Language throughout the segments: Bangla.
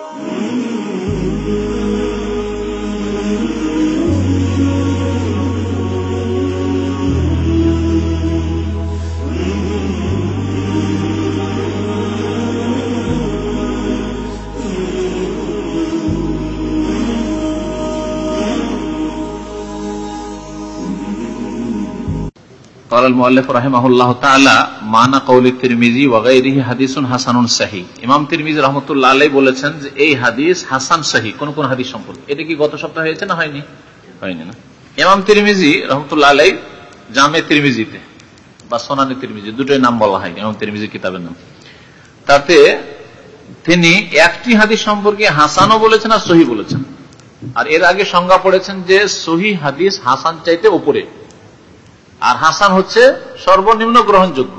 you قال المؤلف رحمه الله تعالى মানা কৌল তিরমিজি ওয়াগাইরিহি হাদিসুন হাসানুন সাহি ইমাম তিরমিজি রহমতুল্লাহ আলাই বলেছেন যে এই হাদিস হাসান সাহি কোন কোন হাদিস সম্পর্কে এটা কি গত সপ্তাহে হয়েছে না হয়নি হয়নি না ইমাম তিরমিজি রহমতুল্লাহ আলাই জামে তিরমিজিতে বা সোনানি তিরমিজি দুটোই নাম বলা হয় ইমাম তিরমিজি কিতাবের নাম তাতে তিনি একটি হাদিস সম্পর্কে হাসানও বলেছেন আর সহি বলেছেন আর এর আগে সংজ্ঞা পড়েছেন যে সহি হাদিস হাসান চাইতে উপরে আর হাসান হচ্ছে সর্বনিম্ন গ্রহণযোগ্য,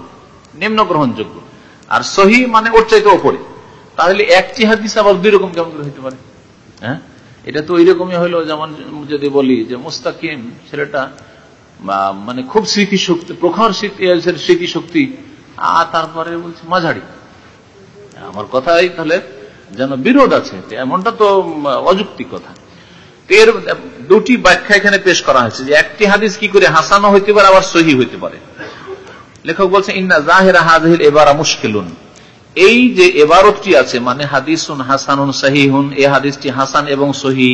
নিম্ন গ্রহণযোগ্য। আর সহি মানে ওর চাইতে ওপরে। তাহলে একটি হাদিস আবার দুই রকম কেমন করে হইতে পারে? হ্যাঁ? এটা তো ওই রকমই হইল যেমন যদি বলি যে মুস্তাকিম ছেলেটা মানে খুব স্মৃতি শক্তি প্রখর স্মৃতি শক্তি আর তারপরে বলছে মাঝারি। আমার কথাই তাহলে যেন বিরোধ আছে, এমনটা তো অযুক্তি কথা। এর দুটি ব্যাখ্যা এখানে পেশ করা হয়েছে যে একটি হাদিস কি করে হাসানো হইতে পারে, আবার সহি হইতে পারে। লেখক বলছে, ইন্না জাহেরা হাজির এবার মুশকিলুন। এই যে এবারতটি আছে মানে হাদিসুন হাসানুন সাহিহুন, এই হাদিসটি হাসান এবং সহি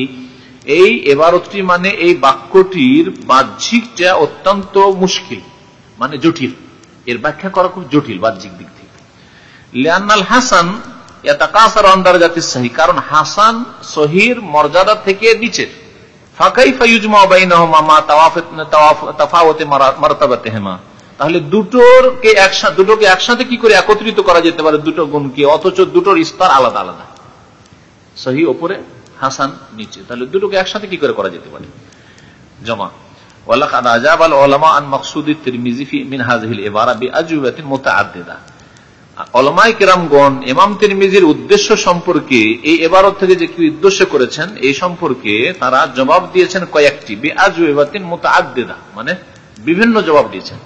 এই এবারতটি মানে এই বাক্যটির বাহ্যিকটা অত্যন্ত মুশকিল মানে জটিল। এর ব্যাখ্যা করা খুব জটিল বাহ্যিক দিক থেকে। লিয়ান্নাল হাসান কারণ হাসান সহির মর্যাদা থেকে নিচের তাহলে দুটোকে দুটোকে একসাথে কি করে একত্রিত করা যেতে পারে দুটো গুণকে? অথচ দুটোর স্তর আলাদা আলাদা। সহি ওপরে, হাসান নিচে। তাহলে দুটোকে একসাথে কি করে করা যেতে পারে? জমা। অলমাই কেরামগণ এমাম তিরমিজির উদ্দেশ্য সম্পর্কে এই এবারত থেকে যে কি উদ্দেশ্য করেছেন, এই সম্পর্কে তারা জবাব দিয়েছেন কয়েকটি। বেআজুবাতিন মতো আদেদা মানে বিভিন্ন জবাব দিয়েছেন।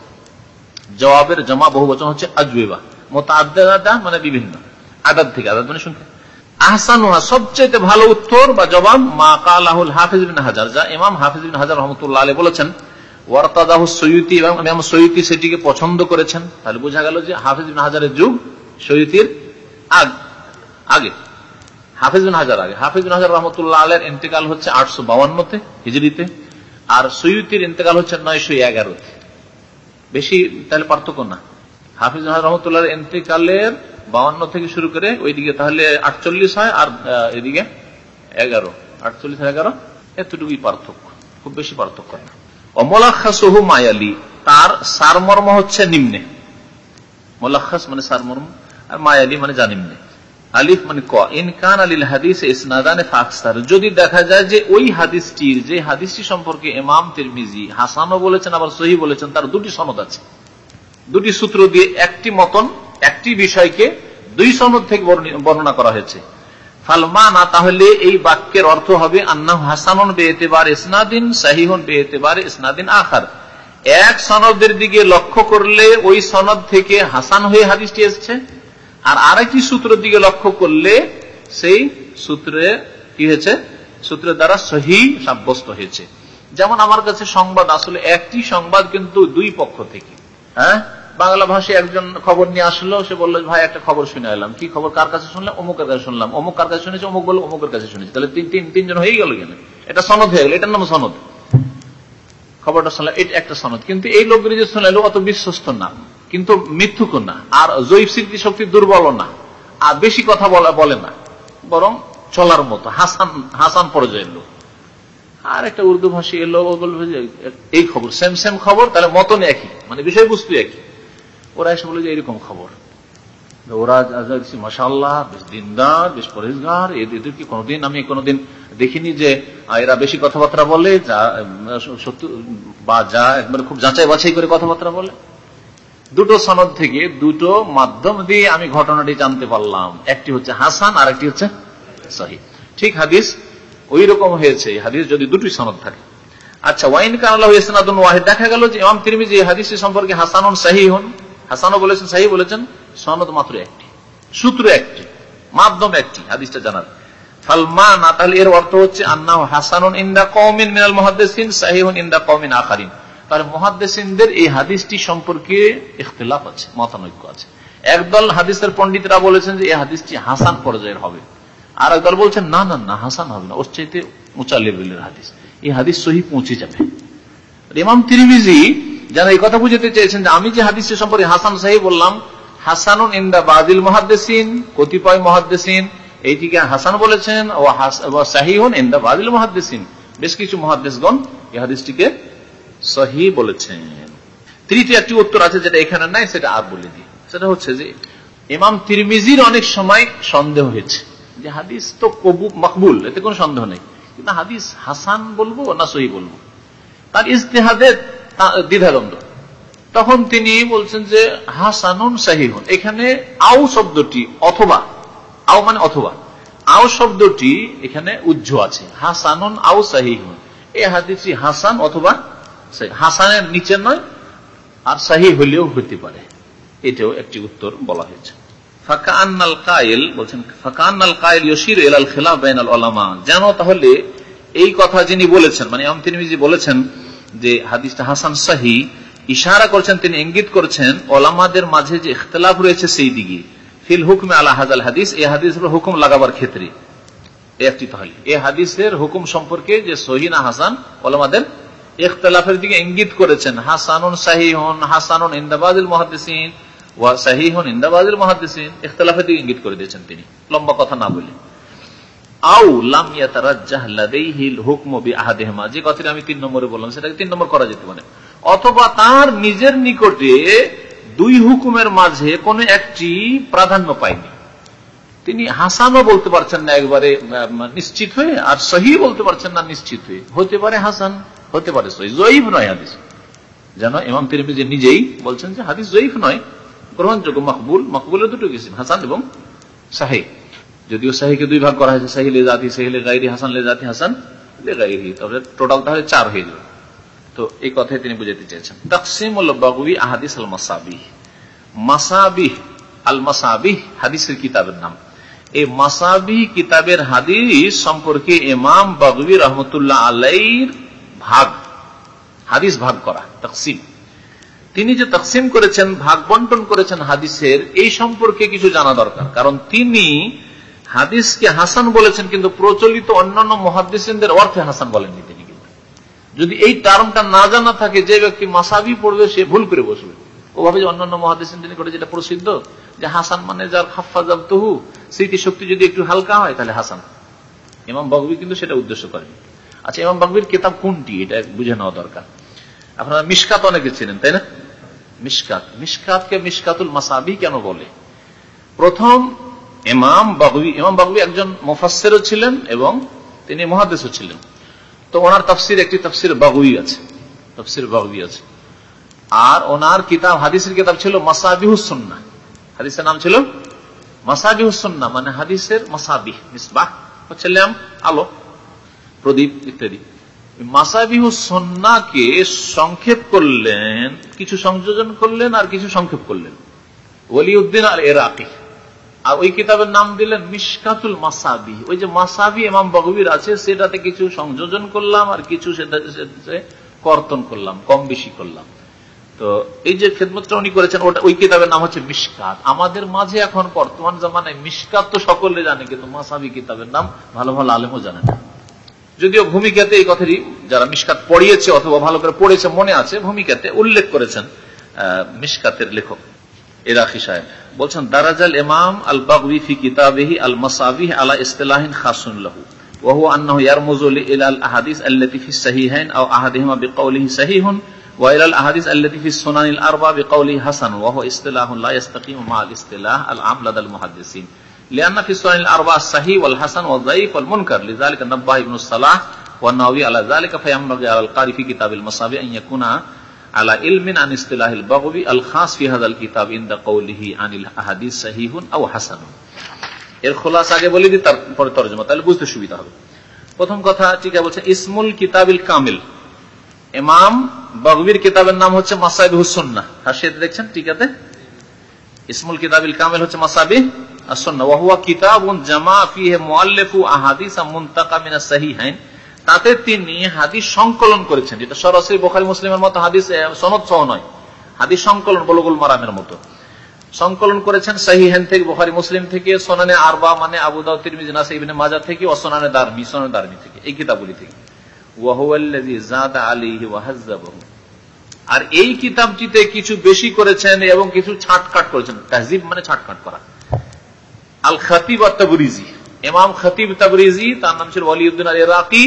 জবাবের জমা বহু বচন হচ্ছে আজুবা মতো আদেদা মানে বিভিন্ন। আদাদ থেকে আদাদ মানে শুনতে আহসান সবচেয়ে ভালো উত্তর বা জবাব মা কালাহুল হাফিজ বিন হাজার, যা ইমাম হাফিজ বিন হাজার রহমতুল্লাহ আলী বলেছেন। ওয়ারতাদাহ সৈয়তি এবং ইমাম সৈয়তি সেটিকে পছন্দ করেছেন, তাহলে বোঝা গেল যে হাফিজ বিন হাজারের যুগ, সৈয়তির আগে হাফিজ বিন হাজার আগে। হাফিজ বিন হাজার রহমতুল্লাহ আলের ইন্তেকাল হচ্ছে আটশো বাউান্নতে হিজড়িতে আর সৈয়তির ইন্তেকাল হচ্ছে নয়শো এগারোতে। বেশি তাহলে পার্থক্য না। হাফিজ রহমতুল্লাহ ইন্তেকালের বাউান্ন থেকে শুরু করে ওইদিকে তাহলে আটচল্লিশ হয়, আর এদিকে এগারো। আটচল্লিশ এগারো, এতটুকুই পার্থক্য। খুব বেশি পার্থক্য না। মায়ালি, তার সারমর্ম হচ্ছে নিম্নে। মোলাখাস মানে সারমর্ম, আর মায়ালি মানে আলিফ মানে ক। ইনকান হাদিস যদি দেখা যায় যে ওই হাদিসটির যে হাদিসটি সম্পর্কে ইমাম তিরমিজি হাসানও বলেছেন, আবার সহি বলেছেন, তার দুটি সনদ আছে। দুটি সূত্র দিয়ে একটি মতন, একটি বিষয়কে দুই সনদ থেকে বর্ণনা করা হয়েছে। ফালমানা, তাহলে এই বাক্যের অর্থ হবে আন্না হাসানুন বেতেবার ইসনাদিন, সাহিহন বেতেবার ইসনাদিন আখার। এক সনদের দিকে লক্ষ্য করলে ওই সনদ থেকে হাসান হয়ে হাদিসটি এসছে। আর আরেকটি সূত্রের দিকে লক্ষ্য করলে সেই সূত্রে কি হয়েছে? সূত্রের দ্বারা সহি সাব্যস্ত হয়েছে। যেমন আমার কাছে সংবাদ, আসলে একটি সংবাদ কিন্তু দুই পক্ষ থেকে হ্যাঁ? বাংলা ভাষায় একজন খবর নিয়ে আসলো, সে বলল, ভাই, একটা খবর শুনে এলাম। কি খবর? কার কাছে শুনলাম? অমুকের কাছে শুনলাম। অমুক কার কাছে শুনেছে? অমুক বলল, অমুকের কাছে শুনেছে। তাহলে তিন তিন, তিনজন হয়ে গেল কেন? এটা সনদ হয়ে গেল। এটার নাম সনদ। খবরটা শুনলাম, এটা একটা সনদ। কিন্তু এই লোকগুলি যে শুনলো, অত বিশ্বস্ত না। কিন্তু মিথ্যুক না। আর জৈব স্মৃতি শক্তি দুর্বল না। আর বেশি কথা বলে না। বরং চলার মতো, হাসান হাসান পর্যায়ের লোক। আর একটা উর্দু ভাষী এলো বলবে এই খবর সেম সেম খবর, তাহলে মতন একই। মানে বিষয়বস্তু একই। ওরা এসে বলে যে এরকম খবর। ওরা মাসাল্লাহ বেশ দিনদার, বেশ পরিষ্কার এদেরকে কোনোদিন, আমি কোনোদিন দেখিনি যে এরা বেশি কথাবার্তা বলে, যা সত্য, বা যা একবারে খুব যাচাই বাছাই করে কথাবার্তা বলে। দুটো সনদ থেকে দুটো মাধ্যম দিয়ে আমি ঘটনাটি জানতে পারলাম। একটি হচ্ছে হাসান আর একটি হচ্ছে সহি। ঠিক হাদিস ওই রকম হয়েছে হাদিস যদি দুটি সনদ থাকে। আচ্ছা ওয়াইন কানাল্লাহ ইসনাদুন ওয়াহিদ, দেখা গেল যে ইমাম তিরমিজি হাদিস সম্পর্কে হাসানুন সাহি হন হাসানও বলেছেন সাহি বলেছেন, সনদ মাত্র একটি, সূত্র একটি, মাধ্যম একটি, হাদিসটা জানার। আছে একদল হাদিসের পণ্ডিতরা বলেছেন যে, এই হাদিসটি হাসান পর্যায়ের হবে। আর একদল বলছেন, না না না, হাসান হবে না, ওর চাইতে উঁচা লেভেলের হাদিস। এই হাদিস সহি পৌঁছে যাবে। ইমাম তিরমিজি যেন এই কথা বুঝতে চেয়েছেন যে আমি যে হাদিসটি সম্পর্কে হাসান সাহি বললাম, হাসানুন ইন্দা বাদিল মহাদ্দেসিন, কতিপয় মহাদ্দেসিন, এইটিকে হাসান বলেছেন, ও সাহিহুন ইন্দা বাদিল মহাদ্দেসিন। বেশ কিছু মহাদ্দেশগণ এই হাদিসটিকে সহি বলেছেন। তৃতীয় একটি উত্তর আছে যেটা এখানে নাই, সেটা আর বলে দিই। সেটা হচ্ছে যে ইমাম তিরমিজির অনেক সময় সন্দেহ হয়েছে যে হাদিস তো কবু মকবুল, এতে কোনো সন্দেহ নেই। কিন্তু হাদিস হাসান বলব না সহি বলব। তার ইস্তেহাদে দ্বিধাদ্বন্দ্ব। তখন তিনি বলছেন যে, হাসানুন সাহিহুন। এখানে আউ শব্দটি অথবা আও মানে অথবা। আও শব্দটি এখানে উজ্জ আছে। হাসানুন আউ সাহিহুন। এই হাদিসটি হাসান অথবা হাসানের নিচে নয়, আর সাহি হলেও হইতে পারে। এটাও একটি উত্তর বলা হয়েছে। যেন তাহলে, এই কথা যিনি বলেছেন মানে বলেছেন যে হাদিসটা হাসান সাহি ইশারা করছেন, তিনি ইঙ্গিত করছেন, ওলামাদের মাঝে যে ইখতলাফ রয়েছে সেই দিকে। ফিল হুকমে আলা হাজাল হাদিস, এই হাদিসের হুকুম লাগাবার ক্ষেত্রে। সম্পর্কে যে হাসান দিকে ইঙ্গিত করেছেন। ইখতলাফের দিকে ইঙ্গিত করে দিয়েছেন তিনি। লম্বা কথা না বলে। প্রাধান্য তিনি হাসানও বলতে পারছেন না একবারে নিশ্চিত হয়ে, আর সহি বলতে পারছেন না নিশ্চিত হয়ে। হতে পারে হাসান, হতে পারে সহি। নয় হাদিস। যেন নিজেই বলছেন যে হাদিস জয়ীফ নয়। গ্রহণযোগ্য, মকবুল, মকবুলের দুটো কিছু হাসান এবং সাহি যদিও সাহিকে দুই ভাগ করা হয়েছে সাহি লে জাতি সাহি লে গাইরি হাসান লে জাতি, হাসান লে গাইরি তবে টোটাল তাহলে চার হয়ে যাবে। তো এই কথাই তিনি বুঝাতে চেয়েছেন। তকসিম বাগুই আহাদিস আল মাসাবিহ। মাসাবিহ, আল মাসাবিহ হাদিসের কিতাবের নাম। এই মাসাবি কিতাবের হাদিস সম্পর্কে ইমাম বাগবি রহমতুল্লাহ আলাইর ভাগ, হাদিস ভাগ করা, তকসিম। তিনি যে তকসিম করেছেন, ভাগ বন্টন করেছেন হাদিসের, এই সম্পর্কে কিছু জানা দরকার। কারণ তিনি হাদিসকে হাসান বলেছেন, কিন্তু প্রচলিত অন্যান্য মহাদিসদের অর্থে হাসান বলেননি তিনি কিন্তু। যদি এই টার্মটা না জানা থাকে, যে ব্যক্তি মাসাবি পড়বে, সে ভুল করে বসবে। ওভাবে যে অন্যান্য মহাদিসিন তিনি করে যেটা প্রসিদ্ধ, যে হাসান মানে যার খাফা তহু স্মৃতি শক্তি যদি একটু হালকা হয়, তাহলে হাসান। ইমাম বগবি কিন্তু সেটা উদ্দেশ্য করেন। আচ্ছা ইমাম বগবির কেতাব কোনটি? এটা বুঝে নেওয়া দরকার। আপনারা মিসকাত অনেকে ছিলেন তাই না? মিসকাত মিসকাতকে মিসকাতুল মাসাবি কেন বলে? প্রথম ইমাম বাগবি ইমাম বাগবি একজন মুফাসেরও ছিলেন এবং তিনি মহাদেশও ছিলেন। তো ওনার তফসির একটি তফসির বাগুই আছে, তফসির বাগুই আছে। আর ওনার কিতাব, হাদিসের কিতাব ছিল মাসাবিহুসন্না হাদিসের নাম ছিল মাসাবিহুসন্না মানে হাদিসের মাসাবিহ, মিসবাহ, হচ্ছে ল্যাম্প, আলো, প্রদীপ ইত্যাদি। মাসাবিহুসন্নাকে সংক্ষেপ করলেন, কিছু সংযোজন করলেন আর কিছু সংক্ষেপ করলেন। ওলিউদ্দিন আর এরাকি আর ওই কিতাবের নাম দিলেন মিসকাতুল মাসাবি। ওই যে মাসাবি এমাম বগবির আছে, সেটাতে কিছু সংযোজন করলাম আর কিছু সেটা কর্তন করলাম, কম বেশি করলাম। তো এই যে খেদমতটা উনি করেছেন, ওটা ওই কিতাবের নাম হচ্ছে মিসকাত আমাদের মাঝে এখন বর্তমান জামানায় মিসকাত তো সকলে জানে, কিন্তু মাসাবি কিতাবের নাম ভালো ভালো আলেমও জানে না। যদিও ভূমিকাতে এই কথাটি যারা মিসকাত পড়িয়েছে অথবা ভালো করে পড়েছে মনে আছে, ভূমিকাতে উল্লেখ করেছেন মিসকাতের লেখক। ইরাকি সাহেব বলছেন দারাজাল ইমাম আল বাগবি ফি কিতাবিহি আল মাসাবিহ আলা ইসতিলাহিন খাসুন লাহু وهو أنه يرمز إلى الأحاديث التي في الصحيحين أو أحدهما بقوله صحيح وإلى الأحاديث التي في السنن الأربع بقوله حسن وهو اصطلاح لا يستقيم مع الاصطلاح العام لدى المحدثين لأن في السنن الأربع الصحيح والحسن والضعيف والمنكر لذلك نبه ابن الصلاح والنووي على ذلك فينبغي على القارئ في كتاب المصابيح أن يكون আলা ইলমিন কিতাবের নাম হচ্ছে মাসাবি হুসন্না হাসিয়াতে দেখছেন আছে ইসমুল কিতাবিল কামিল হচ্ছে মাসাবি আসন্না ওয়াহুয়া কিতাবুন জামা ফিহে মুআল্লিফু আহাদিস মুনতাকা মিনাস সাহিহাইন। তাতে তিনি হাদিস সংকলন করেছেন, যেটা সরাসরি বোখারি মুসলিমের মতো হাদিস সনদ সহ নয়। হাদিস সংকলন, বলগুল মারামের মতো। সংকলন করেছেন সাহিহেন থেকে, বোখারি মুসলিম থেকে, সোনানে আরবা মানে আবু দাউদ, তিরমিজি, নাসা মাজা থেকে, ও সোনানে দারমি সোনানে দারমি থেকে, এই কিতাবগুলি থেকে। আর এই কিতাবটিতে কিছু বেশি করেছেন এবং কিছু ছাটকাট করেছেন। তাহজিব মানে ছাটকাট করা। আল খাতিব তাবরিজি ইমাম খতিব তাবরিজি, তার নাম ছিল ওয়ালিউদ্দিন আল ইরাকি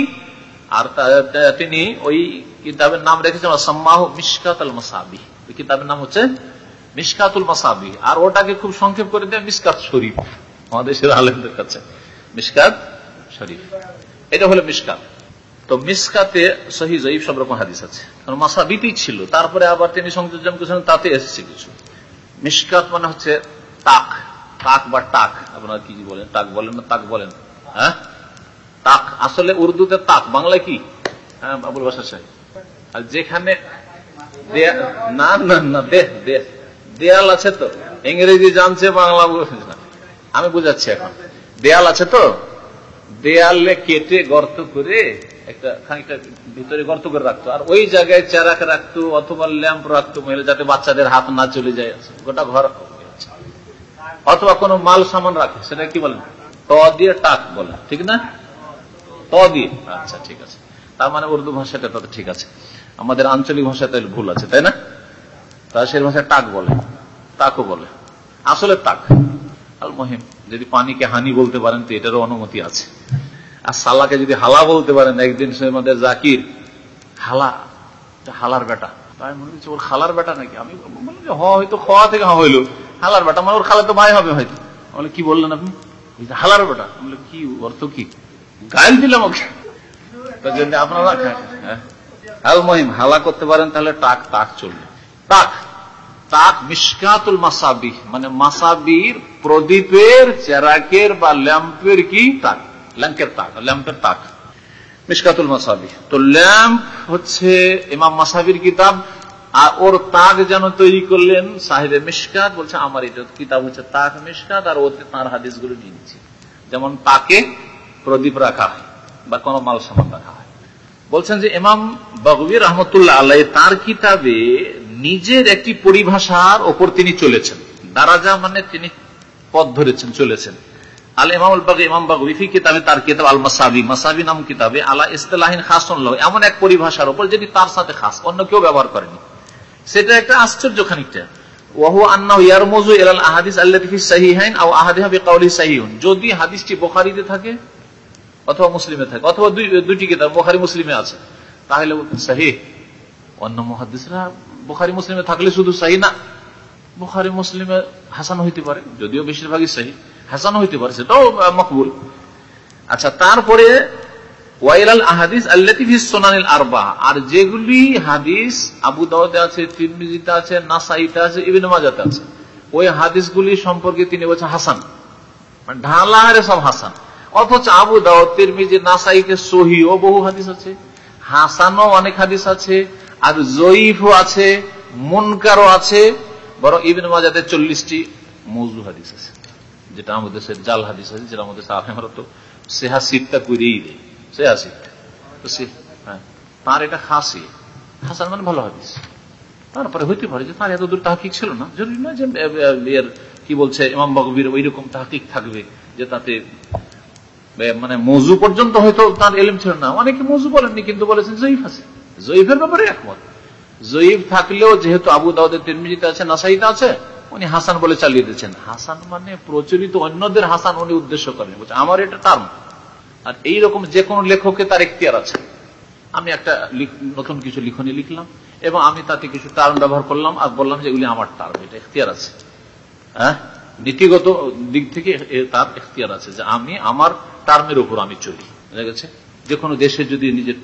আর তিনি ওই কিতাবের নাম রেখেছেন সাম্মাহ মিসকাত মাসাবি ওই কিতাবের নাম হচ্ছে মিসকাতুল মাসাবি আর ওটাকে খুব সংক্ষেপ করে দেয় মিসকাত শরীফ আমাদের আলেমদের কাছে। মিসকাত শরীফ। এটা হলো মিসকাত তো মিসকাতে সহি জয়ীব সব রকম হাদিস আছে। কারণ মাসাবিতেই ছিল। তারপরে আবার তিনি সংযোজন করেছেন, তাতে এসেছে কিছু। মিসকাত মানে হচ্ছে তাক। তাক বা টাক। আপনারা কি বলেন? টাক বলেন না তাক বলেন? হ্যাঁ? তাক, আসলে উর্দুতে তাক, বাংলায় কি? হ্যাঁ আবুল বাসার সাহেব। আর যেখানে না না না, দেহ দেহ। দেয়াল আছে তো? ইংরেজি জানছে, বাংলা আমি বুঝাচ্ছি এখন। দেয়াল আছে তো? দেয়ালে কেটে গর্ত করে একটা খানিকটা ভিতরে গর্ত করে রাখতো। আর ওই জায়গায় চারাক রাখতো, অথবা ল্যাম্প রাখতো মহিলা যাতে বাচ্চাদের হাত না চলে যায়। গোটা ঘর অথবা কোনো মাল সামান রাখে সেটা কি বলেন ত দিয়ে টাক বলে, ঠিক না? আচ্ছা ঠিক আছে। তার মানে উর্দু ভাষাটা ঠিক আছে। আমাদের আঞ্চলিক ভাষাতে ভুল আছে, তাই না? ভাষায় টাক বলে, তাকও বলে। আসলে তাক। আল মহিম, যদি পানিকে হানি বলতে পারেন তো এটারও অনুমতি আছে। আর সালাকে যদি হালা বলতে পারেন, একদিন সে আমাদের জাকির, হালা হালার বেটা। তাই মনে করছি ওর খালার বেটা নাকি? আমি হয়তো খাওয়া থেকে হইল। হালার বেটা মানে ওর খালা তো ভাই হবে হয়তো। বলে কি বললেন আপনি? হালার বেটা। কি? অর্থ কি? গাইল দিলাম ওকে। তার জন্য আপনারা হ্যাঁ? আল মহিম, হালা করতে পারেন তাহলে টাক তাক চলবে। তাক তাক মিসকাতুল মাসাবি মানে মাসাবির প্রদীপের, চেরাকের বা ল্যাম্পের কি তাক ল্যাম্পের তাক ল্যাম্পের তাক মিসকাতুল মাসাবি তো ল্যাম্প হচ্ছে ইমাম মাসাবির কিতাব, আর ওর তাক যেন তৈরি করলেন সাহেবে মিসকাত বলছে, আমার এটা কিতাব হচ্ছে তাক মিসকাত আর ওতে তার হাদিসগুলো নিয়ে যেমন, তাকে প্রদীপ রাখা হয় বা কোনো মাল সামান রাখা হয়। বলছেন যে ইমাম বগবী রহমতুল্লাহ আল্লাহ তার কিতাবে নিজের একটি পরিভাষার ওপর তিনি চলেছেন। দারাজা মানে তিনি পথ ধরেছেন, চলেছেন। আল ইমাম ইমাম কিতাবে তার কিতাব আল মাসাবি মাসাবি নাম কিতাবে এমন এক পরিভাষার ওপর যেটি তার সাথে খাস, অন্য কেউ ব্যবহার করেনি। সেটা একটা আশ্চর্য খানিকটা যদি হাদিসটি বোখারিতে থাকে অথবা মুসলিমে থাকে, অথবা দুইটি কিতাব, বোখারি মুসলিমে আছে। তাহলে সাহি অন্য মহাদিসরা বোখারি মুসলিমে থাকলে শুধু সাহি না। বোখারি মুসলিমে হাসান হইতে পারে, যদিও বেশিরভাগই সাহি হাসান হইতে পারে, সেটাও মকবুল। আচ্ছা তারপরে ওয়াইলাল আহাদিস সোনানিল আরবা। আর যেগুলি হাদিস, আবু দাওয়াতে আছে, তিরমিজিতে আছে, নাসাইতে আছে, ইবিন মাজাতে আছে। ওই হাদিসগুলি সম্পর্কে তিনি বলছেন হাসান। মানে ঢালা সব হাসান। অথচ আবু দাওয়াত তিরমিজি, নাসাইতে সহি ও বহু হাদিস আছে। হাসানও অনেক হাদিস আছে, আর জয়ীফও আছে, মুনকারও আছে, বরং ইবিন মাজাতে চল্লিশটি মজু হাদিস আছে, যেটা আমাদের দেশের জাল হাদিস আছে, যেটা আমাদের আমরা তো সেহা সিটটা করেই দেয়। সেহা সিট। হ্যাঁ তার এটা খাসি। হাসান মানে ভালো হাদিস। তারপরে হইতে পারে যে তার এত দূর তাহকিক ছিল না। জরুরি নয় যে কি বলছে, ইমাম বকবির ওই রকম তাহকিক থাকবে যে তাতে মানে মজু পর্যন্ত হয়তো তার এলিম ছিল না। অনেকে মজু বলেননি, কিন্তু বলেছেন জয়ীফ আছে। জয়ীফের ব্যাপারে একমত। জয়ীফ থাকলেও যেহেতু আবু দাউদের তিরমিজিতে আছে, নাসাইতে আছে, উনি হাসান বলে চালিয়ে দিচ্ছেন হাসান মানে প্রচলিত অন্যদের হাসান উনি উদ্দেশ্য করেন। আমার এটা টার্ম। আর এইরকম যে কোনো লেখকে তার এখতিয়ার আছে। আমি একটা নতুন কিছু লিখনি লিখলাম, এবং আমি তাতে কিছু টার্ম ব্যবহার করলাম আর বললাম যে, এগুলি আমার টার্ম, এটা এখতিয়ার আছে। হ্যাঁ? নীতিগত দিক থেকে তার এখতিয়ার আছে যে, আমি আমার টার্মের উপর আমি চলি। বুঝা গেছে? যে কোনো দেশে যদি নিজের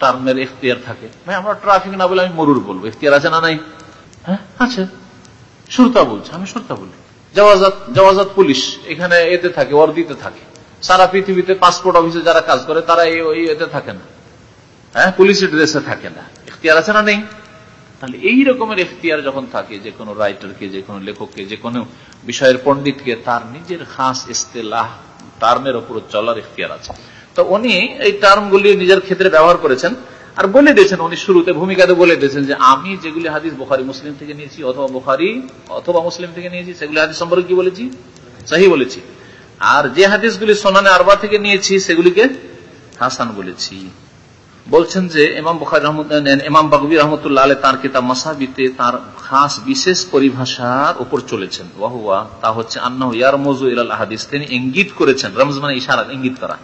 টার্মের এখতিয়ার থাকে। ভাই, আমরা ট্রাফিক না বলে আমি মরুর বলব। এখতিয়ার আছে না নাই? হ্যাঁ আছে। সুরতা বলছে, আমি সুরতা বলি। জওয়াজাত জওয়াজাত পুলিশ এখানে এতে থাকে অর্দিতে থাকে। সারা পৃথিবীতে পাসপোর্ট অফিসে যারা কাজ করে, তারা এই এতে থাকে না। হ্যাঁ পুলিশের ড্রেসে থাকে না। এখতিয়ার আছে না নেই? তাহলে এই রকমের এখতিয়ার যখন থাকে যে কোনো রাইটারকে যে কোনো লেখককে যে কোনো বিষয়ের পণ্ডিতকে, তার নিজের খাস ইস্তেলাহ টার্মের ওপর চলার ইতিহার আছে। তো উনি এই টার্মগুলি নিজের ক্ষেত্রে ব্যবহার করেছেন আর বলে দিয়েছেন, উনি শুরুতে ভূমিকাতে বলে দিয়েছেন যে আমি যেগুলি হাদিস বোখারি, মুসলিম থেকে নিয়েছি অথবা বোখারি অথবা মুসলিম থেকে নিয়েছি, সেগুলি হাদিস সম্পর্কে কি বলেছি? সাহি বলেছি। আর যে হাদিসগুলি সোনানে আরবা থেকে নিয়েছি, সেগুলিকে হাসান বলেছি। বলছেন যে ইমাম বুখারি ইমাম বাকবি রহমতুল্লাহ আলী তার কিতাব মাসাবিতে তার খাস বিশেষ পরিভাষার উপর চলেছেন। ওয়াহুয়া তা হচ্ছে আন্না ইয়ার মজু ইলাল হাদিস তিনি ইঙ্গিত করেছেন, রমজ মানে ইশারা ইঙ্গিত করা।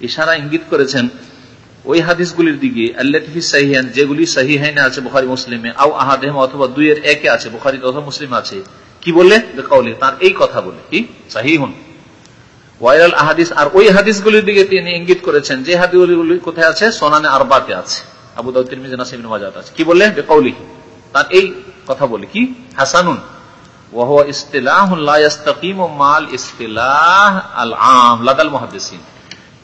ইশারা ইঙ্গিত করেছেন, ওই হাদিসগুলির দিকে, আল্লাহি সাহিয়ান যেগুলি সাহি হাইনে আছে বুখারি মুসলিমে, আও আহাদেম অথবা দুইয়ের একে আছে বুখারি অথবা মুসলিম আছে। কি বলে তার এই কথা বলে। কি? সাহি হুন ওয়াইরাল আহাদিস, আর ওই হাদিসগুলির দিকে তিনি ইঙ্গিত করেছেন। যে হাদিসগুলি কোথায় আছে? সোনানে আরবাতে আছে। আবু আছে। কি বলে বেকাউলি তার এই কথা বলে কি? হাসানুন।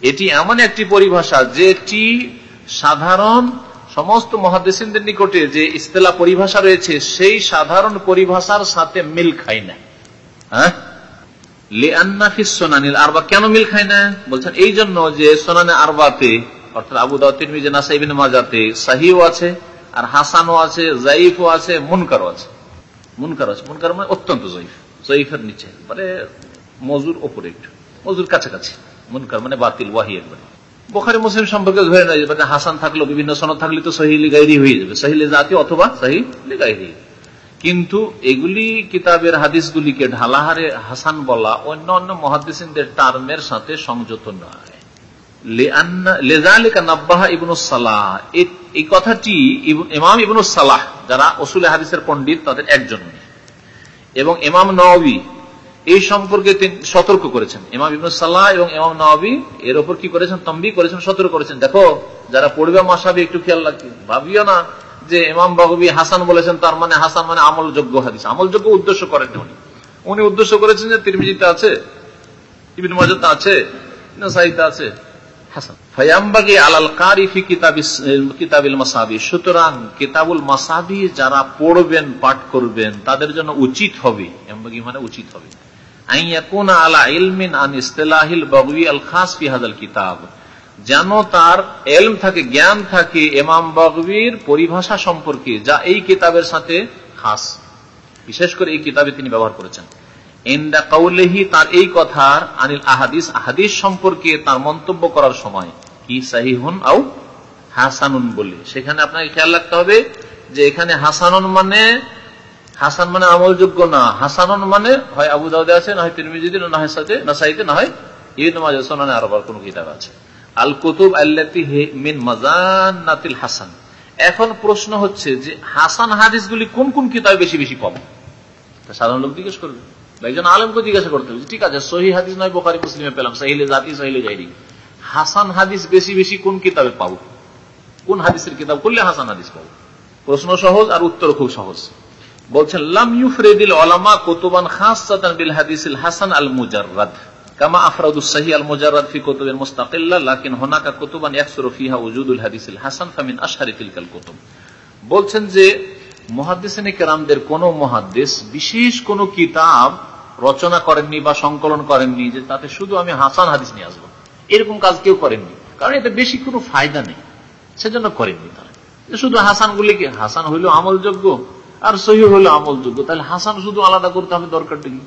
এটি এমন একটি পরিভাষা যেটি সাধারণ সমস্ত মহাদেশিনদের নিকটে যে ইস্তেলা পরিভাষা রয়েছে, সেই সাধারণ পরিভাষার সাথে মিল খাই না। হ্যাঁ? কেন মিল খায় না? বলছেন এই জন্য যে সোনানে আরবাতে, অর্থাৎ আবু আছে, আর হাসানও আছে আছে আছে। আছে। মানে অত্যন্ত জয়ীফ। জয়ীফের নিচে। মানে মজুর একটু। মজুর কাছাকাছি। মুনকার মানে বাতিল, ওয়াহি একবারে। বোখারি, মুসলিম সম্পর্কে ধরে নেয় মানে হাসান থাকল বিভিন্ন সনদ থাকলে তো সহিলি গাইরি হয়ে যাবে। সহিলি জাতি অথবা সহিলি গাইরি কিন্তু এগুলি কিতাবের হাদিসগুলিকে ঢালাহারে হাসান বলা অন্য অন্য মহাদিসদের টার্মের সাথে সংযত নয়। তাদের একজন এবং এই সম্পর্কে সতর্ক করেছেন। ইমাম ইবনু এবং ইমাম নবী এর ওপর কি করেছেন? তম্বি করেছেন, সতর্ক করেছেন। দেখো, যারা পড়বে মাসাবি একটু খেয়াল রাখি ভাবিও না যে ইমাম বাগবি হাসান বলেছেন, তার মানে হাসান মানে আমলযোগ্য হাদিস। আমলযোগ্য উদ্দেশ্য করেন উনি। উনি উদ্দেশ্য করেছেন যে তিরমিজিতে আছে, ইবিন মজাতে আছে আছে সুতরাং কিতাবুল মাসাবি যারা পড়বেন, পাঠ করবেন, তাদের জন্য উচিত হবে। মানে উচিত হবে। যেন তার এলম থাকে, জ্ঞান থাকে এমাম বগবির পরিভাষা সম্পর্কে, যা এই কিতাবের সাথে খাস। বিশেষ করে এই কিতাবে তিনি ব্যবহার করেছেন। ইন্দা কাউলেহি, তার এই কথার আনিল আহাদিস আহাদিস সম্পর্কে তার মন্তব্য করার সময়, কি সাহিহুন আউ হাসানুন বলে। সেখানে আপনাকে খেয়াল রাখতে হবে যে এখানে হাসানুন মানে হাসান মানে আমলযোগ্য না। হাসানন মানে হয় আবু দাউদে আছে, না হয় তিরমিজিদি না হয় সাথে না সাইতে না হয় মাজাহ, সুনানে আরবার কোন কিতাব আছে। আল কুতুব মিন হাসান। এখন প্রশ্ন হচ্ছে যে হাসান কোন কোন কিতাবে বেশি বেশি পাবো সাধারণ লোক জিজ্ঞেস করবে। একজন আলমকে জিজ্ঞাসা করতে হবে ঠিক আছে, সহি হাদিস নয়, বোখারি, মুসলিমে পেলাম জাতি হাসান হাদিস বেশি বেশি কোন কিতাবে পাবো? কোন হাদিসের কিতাব করলে হাসান হাদিস পাবো? প্রশ্ন সহজ আর উত্তর খুব সহজ। বলছেন লাম ইউফরেদিল ওলামা কুতুবান খাসাতান বিল হাদিসিল হাসান আল মুজাররাদ কামা সাহি আল মুজাররাদ ফি মুস্তাকিল্লা, লাকিন হুনাকা কুতুবান ইয়াকসুরু ফিহা উজুদুল হাদিসিল হাসান ফামিন আশহারি তিলকাল কুতুব। বলছেন যে কেরামদের কোন মুহাদ্দিস বিশেষ কোন কিতাব রচনা করেননি বা সংকলন করেননি যে তাতে শুধু আমি হাসান হাদিস নিয়ে আসব। এরকম কাজ কেউ করেননি। কারণ এতে বেশি কোনো ফায়দা নেই। সেজন্য করেননি তারা। শুধু হাসান গুলিকে হাসান হইল আমলযোগ্য, আর সহি হলো আমলযোগ্য। তাহলে হাসান শুধু আলাদা করতে হবে দরকারটা কি?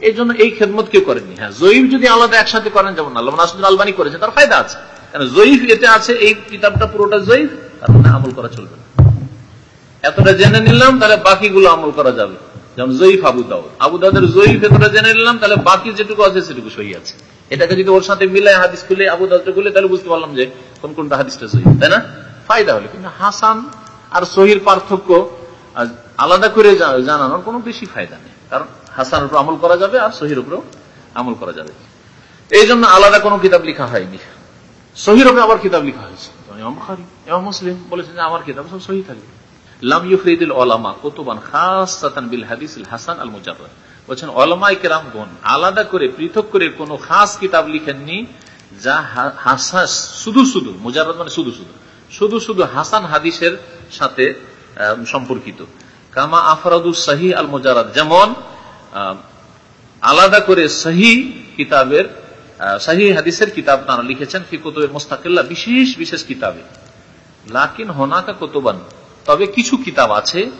এই জন্য এই খেদমত কেউ করেননি। হ্যাঁ জয়ীফ যদি আলাদা একসাথে করেন, যেমন আল্লাহ নাসুদ্দিন আলবানি করেছে, তার ফায়দা আছে। কারণ জয়ীফ এতে আছে, এই কিতাবটা পুরোটা জয়ীফ, তার মানে আমল করা চলবে না। এতটা জেনে নিলাম, তাহলে বাকিগুলো আমল করা যাবে। যেমন জয়ীফ আবু দাউদ। আবু দাউদের জয়ীফ এতটা জেনে নিলাম, তাহলে বাকি যেটুকু আছে সেটুকু সহি আছে। এটাকে যদি ওর সাথে মিলাই হাদিস খুলে, আবু দাউদটা খুলে, তাহলে বুঝতে পারলাম যে কোন কোনটা হাদিসটা সহি, তাই না? ফায়দা হলো। কিন্তু হাসান আর সহির পার্থক্য আলাদা করে জানানোর কোনো বেশি ফায়দা নেই। কারণ হাসান উপর আমল করা যাবে আর সহির উপরেও আমল করা যাবে। এই জন্য আলাদা কোনো কিতাব লেখা হয়নি। সহির উপরে আবার কিতাব লেখা হয়েছে। মুসলিম বলেছেন আমার কিতাব সব সহি থাকবে আলাদা করে, পৃথক করে কোন খাস কিতাব লিখেননি যা শুধু শুধু, মুজাররাদ মানে শুধু শুধু। শুধু শুধু হাসান হাদিসের সাথে সম্পর্কিত। কামা আফরাদু সাহি আল মোজারাদ যেমন আলাদা করে সাহি কিতাবের সাহি হাদিসের কিতাব তারা লিখেছেন, ফি কুতুবের মোস্তাকিল্লা, বিশেষ বিশেষ কিতাবে। লাকিন হোনাকা কতবান। তবে কিছু কিতাব আছে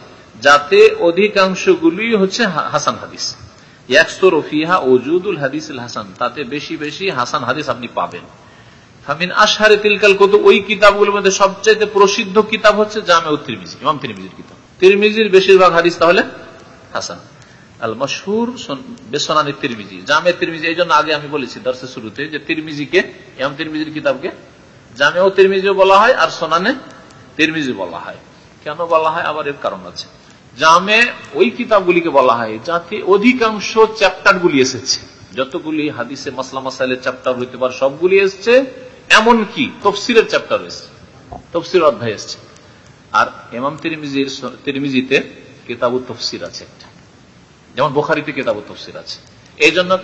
যাতে অধিকাংশগুলি হচ্ছে হাসান হাদিস। বেশি বেশি হাসান হাদিস আপনি পাবেন। ওই মধ্যে প্রসিদ্ধ কিতাব হচ্ছে বেশিরভাগ হাদিস তাহলে হাসান। আল মশহুর তিরমিজি। জামে তিরমিজি এই জন্য আগে আমি বলেছি দর্শের শুরুতে যে তিরমিজিকে, ইমাম তিরমিজির কিতাবকে তিরমিজিও বলা হয় আর সোনানে তিরমিজি বলা হয়। কেন বলা হয়? আবার এর কারণ আছে। জামে ওই কিতাবগুলিকে বলা হয় যাতে অধিকাংশ এসেছে। যতগুলি হাদিসে মাসলা মাসাইলের চ্যাপ্টার হইতে পারে, সবগুলি এসছে এমন কি তফসিলের চ্যাপ্টার এসছে। তফসির অধ্যায় এসছে। আর এমাম তিরমিজির তিরমিজিতে কেতাবু তফসির আছে একটা। যেমন বোখারিতে কেতাবু তফসির আছে। এই জন্য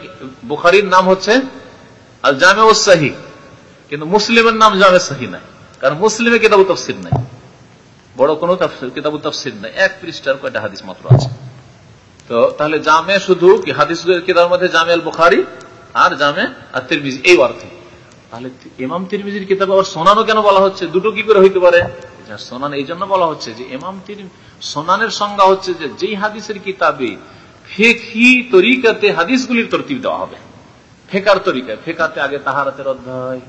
বুখারির নাম হচ্ছে আল জামে ও সাহি। কিন্তু মুসলিমের নাম জামে সাহি নাই। কারণ মুসলিমে কেতাবু তফসির নাই। বড় কোন কিতাবু তফসির নাই। এক পৃষ্ঠার কয়টা হাদিস মাত্র আছে। তো তাহলে জামে শুধু কি হাদিস কিতাবের মধ্যে জামে আল বুখারি আর জামে আর তিরমিজি এই অর্থে তাহলে ইমাম তিরমিজির কিতাব আবার সোনানো কেন বলা হচ্ছে? দুটো কি করে হইতে পারে? সোনান এই জন্য বলা হচ্ছে যে ইমাম সোনানের সংজ্ঞা হচ্ছে যে যেই হাদিসের কিতাবে ফেকি তরিকাতে হাদিসগুলির তরতিব দেওয়া হবে। ফেকার তরিকা ফেকাতে আগে তাহারাতের অধ্যায়,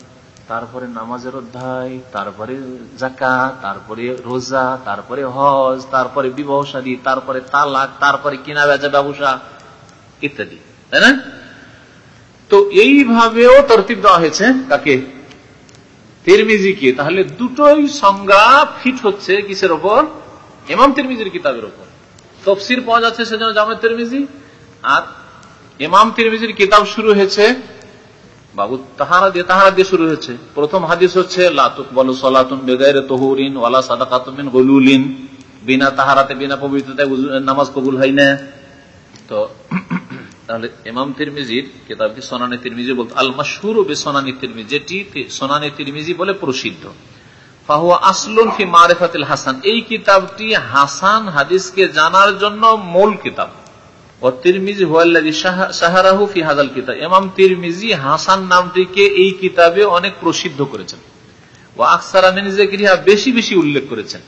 তারপরে নামাজের অধ্যায়, তারপরে জাকা তারপরে রোজা, তারপরে হজ, তারপরে বিবাহ সাদী, তারপরে তালাক, তারপরে কিনা বেচা ব্যবসা ইত্যাদি। তাই না? তো এইভাবেও তরতিব দেওয়া হয়েছে কাকে? তিরমিজিকে তাহলে দুটোই সংজ্ঞা ফিট হচ্ছে কিসের ওপর? এমাম তিরমিজির কিতাবের ওপর। তফসির পাওয়া যাচ্ছে সেজন্য জামেদ তিরমিজি। আর ইমাম তিরমিজির কিতাব শুরু হয়েছে, বাবু তাহারা দিয়ে তাহারা দিয়ে শুরু হয়েছে। প্রথম হাদিস হচ্ছে তহুরিন ওয়ালা সাদাকাতুমিন গলুলিন। বিনা তাহারাতে, বিনা পবিত্রতায় নামাজ কবুল হয় না। তো তাহলে ইমাম তিরমিজির কিতাবকে সোনানি তিরমিজি বলতো? আল মাসহুর বে সোনানি তিরমিজি, যেটি সোনানি তিরমিজি বলে প্রসিদ্ধ। হাসান। এই কিতাবটি হাসান হাদিসকে জানার জন্য মূল কিতাব। ও তিরমিজি সাহারাহু ফি হাদাল কিতাব। ইমাম তিরমিজি হাসান নামটিকে এই কিতাবে অনেক প্রসিদ্ধ করেছেন। ও আকসারা বেশি বেশি উল্লেখ করেছেন।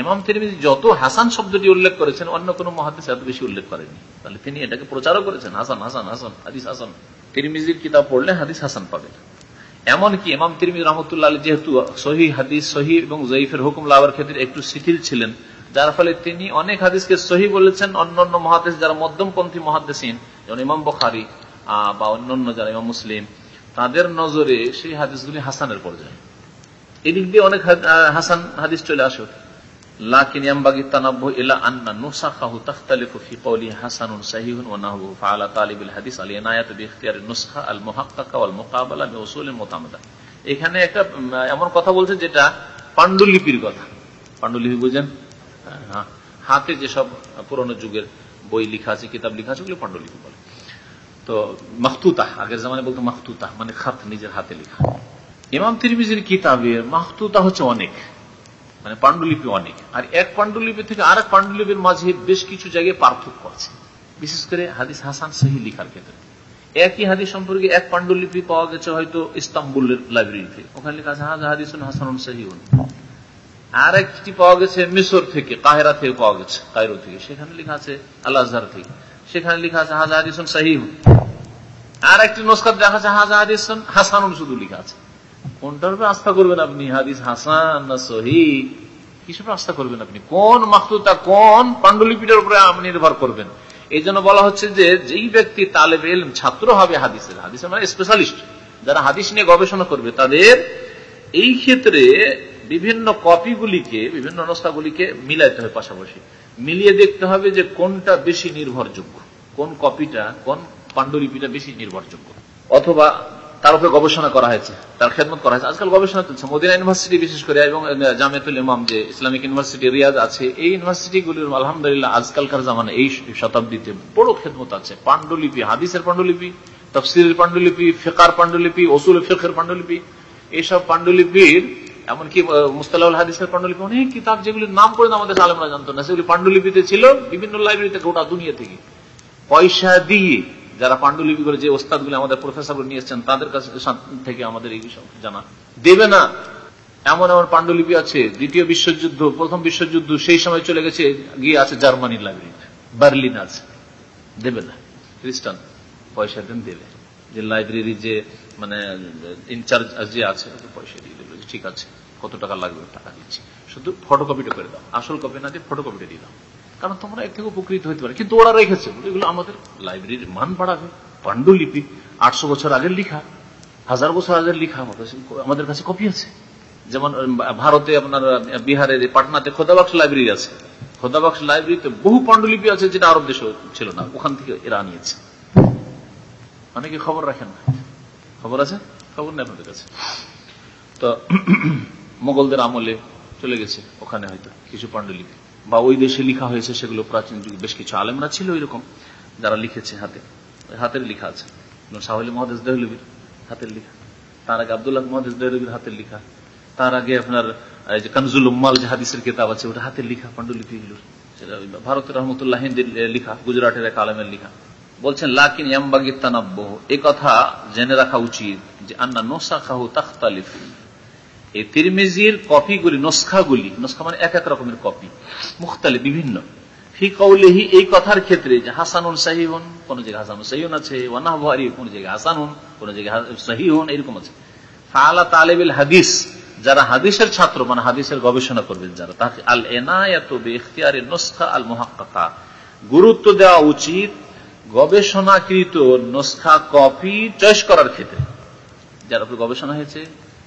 এমাম তিরমিজি যত হাসান শব্দটি উল্লেখ করেছেন, অন্য কোন মহাদিস এত বেশি উল্লেখ করেনি তাহলে তিনি এটাকে প্রচারও করেছেন। হাসান হাসান হাসান, হাদিস হাসান। তিরমিজির কিতাব পড়লে হাদিস হাসান পাবেন। এমনকি ইমাম তিরমি রহমতুল্লাহ যেহেতু সহি হাদিস, সহি এবং জয়ীফের হুকুম লাভের ক্ষেত্রে একটু শিথিল ছিলেন, যার ফলে তিনি অনেক হাদিসকে সহি বলেছেন। অন্য অন্য মহাদেশ যারা মধ্যমপন্থী মহাদেশীন যেমন ইমাম বখারি বা অন্যান্য যারা ইমাম মুসলিম, তাদের নজরে সেই হাদিসগুলি হাসানের পর্যায়ে। এদিক দিয়ে অনেক হাসান হাদিস চলে আসে। এখানে একটা এমন কথা যেটা পাণ্ডুলিপির কথা পাণ্ডুলিপি বুঝেন হাতে যেসব পুরনো যুগের বই লেখা আছে, কিতাব লেখা আছে, ওগুলো পাণ্ডুলিপি বলে। তো মাহতুতা আগের জামানে বলতো মাহতুতা মানে খাত নিজের হাতে লেখা। ইমাম তিরমিজির কিতাবের মাহতুতা হচ্ছে অনেক। মানে পাণ্ডুলিপি অনেক। আর এক পাণ্ডুলিপি থেকে আর এক পাণ্ডুলিপির মাঝে বেশ কিছু জায়গায় পার্থক্য আছে। বিশেষ করে হাদিস হাসান সহি লিখার ক্ষেত্রে। একই হাদিস সম্পর্কে এক পাণ্ডুলিপি পাওয়া গেছে হয়তো ইস্তাম্বুলের লাইব্রেরিতে। ওখানে লেখা আছে হাদিস হাসান সহি আর একটি পাওয়া গেছে মিশর থেকে কাহেরা থেকে পাওয়া গেছে, কায়রো থেকে। সেখানে লেখা আছে আল্লাহ থেকে। সেখানে লেখা আছে হাজা হাদিস সহি আর একটি নস্কার দেখা আছে হাজা হাদিস হাসানুন শুধু লেখা আছে। কোনটার উপরে আস্থা করবেন আপনি? হাদিস হাসান না সহি? কিসের আস্থা করবেন আপনি? কোন মাহতুতা কোন পাণ্ডুলিপিটার উপরে নির্ভর করবেন? এই জন্য বলা হচ্ছে যে, যেই ব্যক্তি তালেব এলম ছাত্র হবে হাদিসের হাদিসের মানে স্পেশালিস্ট যারা হাদিস নিয়ে গবেষণা করবে, তাদের এই ক্ষেত্রে বিভিন্ন কপিগুলিকে বিভিন্ন নস্কাগুলিকে মিলাইতে হবে পাশাপাশি। মিলিয়ে দেখতে হবে যে কোনটা বেশি নির্ভরযোগ্য, কোন কপিটা কোন পাণ্ডুলিপিটা বেশি নির্ভরযোগ্য। অথবা তার উপরে গবেষণা করা হয়েছে, তার খেদমত করা হয়েছে। আজকাল গবেষণা চলছে। মদিনা ইউনিভার্সিটি বিশেষ করে এবং জামিয়াতুল ইমাম যে ইসলামিক ইউনিভার্সিটি রিয়াজ আছে, এই ইউনিভার্সিটি গুলির আলহামদুলিল্লাহ আজকালকার জামানে এই শতাব্দীতে বড় খেদমত আছে। পাণ্ডুলিপি, হাদিসের পাণ্ডুলিপি তফসিরের পাণ্ডুলিপি, ফেকার পাণ্ডুলিপি ওসুল ফেকের পাণ্ডুলিপি, এইসব পাণ্ডুলিপির, এমনকি মুস্তাল হাদিসের পাণ্ডুলিপি, অনেক কিতাব যেগুলির নাম করে আমাদের আলমরা জানতো না। সেগুলি পাণ্ডুলিপিতে ছিল, বিভিন্ন লাইব্রেরিতে গোটা দুনিয়া থেকে। পয়সা দিয়ে যারা পাণ্ডুলিপি করে যে ওস্তাদ গুলি আমাদের প্রফেসর নিয়ে এসছেন তাদের কাছে থেকে আমাদের এই বিষয় জানা। দেবে না। এমন এমন পাণ্ডুলিপি আছে, দ্বিতীয় বিশ্বযুদ্ধ, প্রথম বিশ্বযুদ্ধ, সেই সময় চলে গেছে, গিয়ে আছে জার্মানির লাইব্রেরিতে বার্লিন আছে। দেবে না। খ্রিস্টান, পয়সা দেন, দেবে। যে লাইব্রেরি যে মানে ইনচার্জ যে আছে পয়সা দিয়ে দেবে। ঠিক আছে, কত টাকা লাগবে, টাকা দিচ্ছি। শুধু ফটোকপিটা করে দাও। আসল কপি না দিয়ে ফটোকপিটা দিয়ে দাও। কারণ তোমরা এর থেকে উপকৃত হইতে পারে। কিন্তু ওরা রেখেছে। এগুলো আমাদের লাইব্রেরির মান বাড়াবে। পাণ্ডুলিপি আটশো বছর আগের লিখা, হাজার বছর আগের লিখা আমাদের কাছে কপি আছে। যেমন ভারতে আপনার বিহারের পাটনাতে খোদাবাক্স লাইব্রেরি আছে। খোদাবাক্স লাইব্রেরিতে বহু পাণ্ডুলিপি আছে যেটা আরব দেশে ছিল না। ওখান থেকে এরা আনিয়েছে। অনেকে খবর রাখেন না। খবর আছে? খবর নেই আপনাদের কাছে। তো, মোগলদের আমলে চলে গেছে। ওখানে হয়তো কিছু পাণ্ডুলিপি বা ওই দেশে লিখা হয়েছে সেগুলো প্রাচীন যুগে বেশ কিছু আলেমরা ছিল ওইরকম যারা লিখেছে হাতে। হাতের লিখা আছে। সাহলি মহাদেশ দেহলবির হাতের লিখা। তার আগে আবদুল্লাহ মহাদেশ দেহলবির হাতের লিখা। তার আগে আপনার যে কানজুল উম্মাল যে হাদিসের কেতাব আছে, ওটা হাতের লিখা, পাণ্ডুলিপি গুলোর সেটা ভারতের রহমতুল্লাহ লিখা, গুজরাটের এক আলমের লিখা। বলছেন, লাকিন ইয়াম্বাগি তানাব্য এ কথা জেনে রাখা উচিত যে, আন্না নোসা খাহু তাখতালিফ এই তিরমিজির কপিগুলি, নস্খাগুলি, নস্খা মানে এক এক রকমের কপি, মুখতালি, বিভিন্ন। ফি এই কথার ক্ষেত্রে যে হাসানুন সাহিহন, কোন জায়গায় হাসানুন সাহিউন আছে ওয়ানাহ বুহারি কোন জায়গায় হাসানুন, কোন জায়গায় সাহিহন, এরকম আছে। ফালা তালেবিল হাদিস, যারা হাদিসের ছাত্র মানে হাদিসের গবেষণা করবেন যারা, তাকে আল এনায়াত ইখতিয়ার আল মহাক্কা গুরুত্ব দেওয়া উচিত গবেষণাকৃত নস্খা কপি চয়েস করার ক্ষেত্রে। যার উপর গবেষণা হয়েছে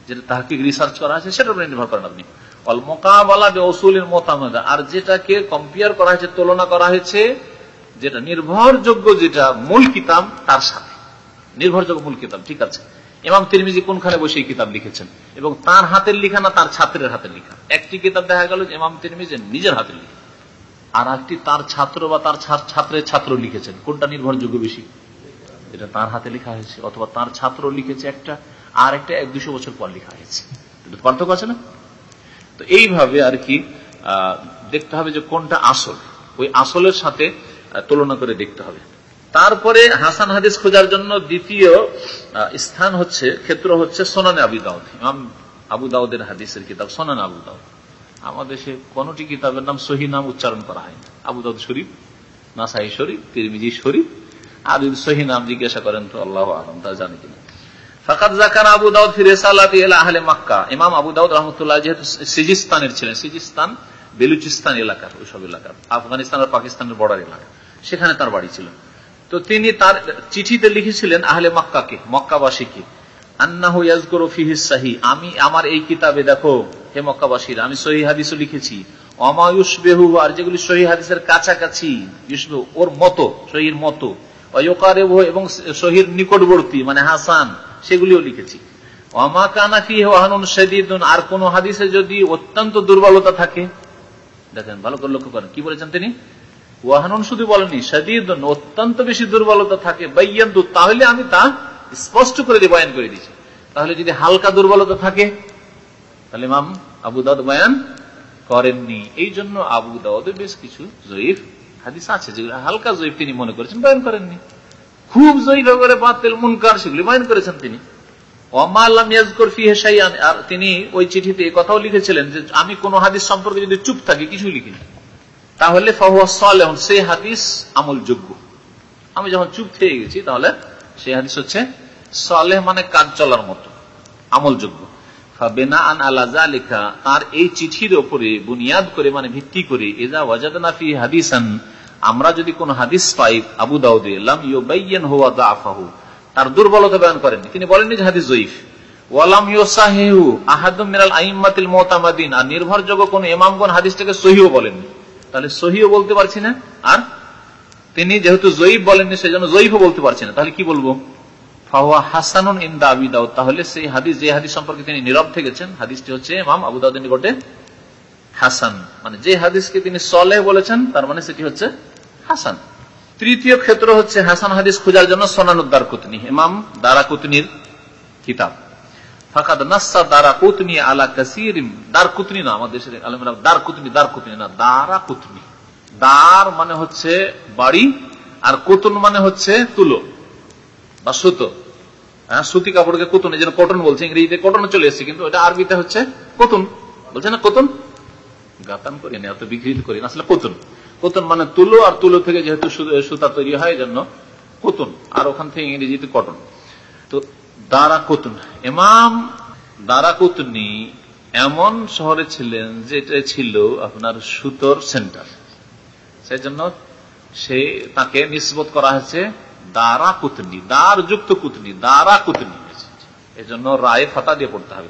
যেটা তাহাকে রিসার্চ করা হয়েছে সেটার উপরে নির্ভর করেন আপনি। অল মোকাবেলা অসুলের মতামত। আর যেটাকে কম্পেয়ার করা হয়েছে, তুলনা করা হয়েছে, যেটা নির্ভরযোগ্য যেটা মূল কিতাব, তার সাথে। নির্ভরযোগ্য মূল কিতাব, ঠিক আছে? ইমাম তিরমিজি কোনখানে বসে এই কিতাব লিখেছেন? এবং তার হাতের লিখা না তার ছাত্রের হাতের লিখা? একটি কিতাব দেখা গেল ইমাম তিরমিজি নিজের হাতের লিখা। আর একটি তার ছাত্র বা তার ছাত্রের ছাত্র লিখেছেন। কোনটা নির্ভরযোগ্য বেশি? এটা তার হাতে লেখা হয়েছে, অথবা তার ছাত্র লিখেছে একটা আর একটা এক দুশো বছর পর লেখা হয়েছে। পার্থক্য আছে না? তো এইভাবে আর কি দেখতে হবে যে কোনটা আসল। ওই আসলের সাথে তুলনা করে দেখতে হবে। তারপরে হাসান হাদিস খোঁজার জন্য দ্বিতীয় স্থান হচ্ছে, ক্ষেত্র হচ্ছে সোনানে আবু দাউদ। ইমাম আবু দাউদের হাদিসের কিতাব, সোনান আবু দাউদ। আমাদের দেশে কোনটি কিতাবের নাম সহি নাম উচ্চারণ করা হয় না আবু দাউদ শরীফ, নাসাই শরীফ, তিরমিজি শরীফ। আর যদি সহি নাম জিজ্ঞাসা করেন তো আল্লাহ আলম, তা জানি কিনা। আবু দাউদ আহলে মাক্কা। ইমাম আবু দাউদ রহমতুল্লাহ যেহেতু সিজিস্তানের ছিলেন, সিজিস্তান বেলুচিস্তান এলাকার, ওইসব এলাকার, আফগানিস্তান আর পাকিস্তানের বর্ডার এলাকা সেখানে তার বাড়ি ছিল। তো তিনি তার চিঠিতে লিখেছিলেন আহলে মক্কাকে, মক্কাবাসীকে সাহি আমি, আমার এই কিতাবে দেখো, হে মক্কাবাসীরা, আমি সহি হাদিসও লিখেছি। অমায়ুস বেহু আর যেগুলি সহি হাদিসের কাছাকাছি ইউসবেহু ওর মতো, সহির মতো। এবং সহির নিকটবর্তী মানে হাসান। সেগুলিও লিখেছি। আর কোন হাদিসে যদি অত্যন্ত দুর্বলতা থাকে, দেখেন, ভালো করে লক্ষ্য করেন, কি বলেছেন তিনি? ওয়াহানুন শুধু বলেনি সেদিদুন অত্যন্ত বেশি দুর্বলতা থাকে বাইয়ান্তু তাহলে আমি তা স্পষ্ট করে দিয়ে বয়ান করে দিচ্ছি তাহলে যদি হালকা দুর্বলতা থাকে, তাহলে মাম আবু দাউদ বয়ান করেননি। এই জন্য আবু দাউদের বেশ কিছু জয়ীফ হাদিস আছে, যেগুলো হালকা জয়ীফ তিনি মনে করেছেন, বয়ান করেননি। খুব জয়ীফ করে বাতিল, মুনকার সেগুলি বয়ান করেছেন তিনি। আর তিনি ওই চিঠিতে কথাও লিখেছিলেন যে, আমি কোন হাদিস সম্পর্কে যদি চুপ থাকি কিছু লিখিনি তাহলে সেই হাদিস আমল যোগ্য আমি যখন চুপ থেকে গেছি, তাহলে সেই হাদিস হচ্ছে সালেহ মানে কাজ চলার মতো, আমলযোগ্য। তার এই চিঠির ওপরে বুনিয়াদ করে মানে ভিত্তি করে এজা ওয়াজাদনাফি হাদিসান আমরা যদি কোন হাদিস পাই, আবু দাউদে, লাম ইউবাইয়ান হুয়া তার দুর্বলতা বয়ান করেননি। তিনি বলেননি যে হাদিস জয়ীফ। বলতে পারছি না, আর তিনি যেহেতু বলেননি, সেজন্য বলতে পারছি না। তাহলে কি বলব? হাসানুন ইন তাহলে সেই যে সম্পর্কে তিনি নীরব থেকেছেন, হাদিসটি হচ্ছে ইমাম আবু দাউদের নিকটে হাসান। মানে যে হাদিসকে তিনি সলেহ বলেছেন, তার মানে সেটি হচ্ছে হাসান। তৃতীয় ক্ষেত্র হচ্ছে হাসান হাদিস খোঁজার জন্য সোনানুদ্দার কুতনি ইমাম দারা কুতনির কিতাব মানে বাড়ি, আর মানে হচ্ছে তুলো বা সুতো। হ্যাঁ সুতি কাপড়কে কুতুন কটন বলছে, ইংরেজিতে কটন চলে এসছে, কিন্তু এটা আরবিতে হচ্ছে কতুন। বলছে না কতুন? গাতান করি না, এত বিকৃত করি না। আসলে কতুন কতুন মানে তুলো, আর তুলো থেকে যেহেতু সুতা তৈরি হয় জন্য কতুন আর ওখান থেকে ইংরেজিতে কটন। তো দারা কুতুন। এমাম দারা কুতনি এমন শহরে ছিলেন যেটা ছিল আপনার সুতোর সেন্টার। সেই জন্য সে তাকে নিষ্পত করা হয়েছে দারা কুতনি দার যুক্ত কুতনি, দারা কুতনি। এই জন্য রায় ফাতা দিয়ে পড়তে হবে।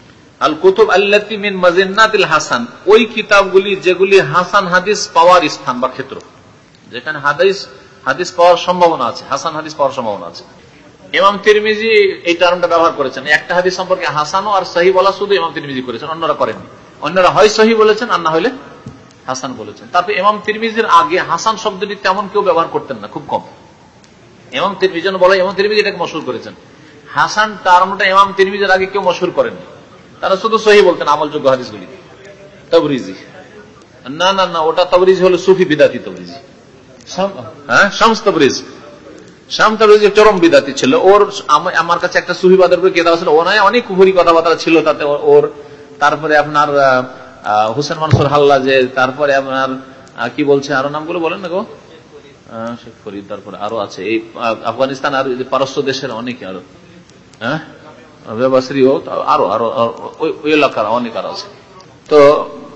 আল কুতুব আল্লাতি মিন হাসান। ওই কিতাবগুলি, যেগুলি হাসান হাদিস পাওয়ার স্থান বা ক্ষেত্র। যেখানে হাদিস হাদিস পাওয়ার সম্ভাবনা আছে, হাসান হাদিস পাওয়ার সম্ভাবনা আছে। ইমাম তিরমিজি এই টার্মটা ব্যবহার করেছেন। একটা হাদিস সম্পর্কে হাসানো আর সহি বলা শুধু ইমাম তিরমিজি করেছেন, অন্যরা করেননি। অন্যরা হয় সহি বলেছেন, আর না হলে হাসান বলেছেন। তারপর ইমাম তিরমিজির আগে হাসান শব্দটি তেমন কেউ ব্যবহার করতেন না, খুব কম। ইমাম তিরমিজি বলে, ইমাম তিরমিজি এটাকে মশুর করেছেন। হাসান টার্মটা ইমাম তিরমিজির আগে কেউ মশুর করেননি। তারা শুধু সহি বলতেন আমলযোগ্য হাদিসগুলি। তবরিজি। না না না ওটা তবরিজ হলো সুফি বিদাতি তবরিজি। হ্যাঁ শামস তবরিজ। শাম তবরিজ চরম বিদাতি ছিল। ওর আমার কাছে একটা সুফিবাদের উপরে কেতাব ছিল ওনায় অনেক কুহুরি কথাবার্তা ছিল তাতে ওর। তারপরে আপনার হুসেন মানসুর হাল্লা যে তারপরে আপনার কি বলছে আরও নামগুলো বলেন না গো? শেখ ফরিদ তারপরে আরও আছে। এই আফগানিস্তান আর পারস্য দেশের অনেকে আরও। হ্যাঁ? ব্যবসায়ীও আরও আরও ওই এলাকার অনেক আরও আছে। তো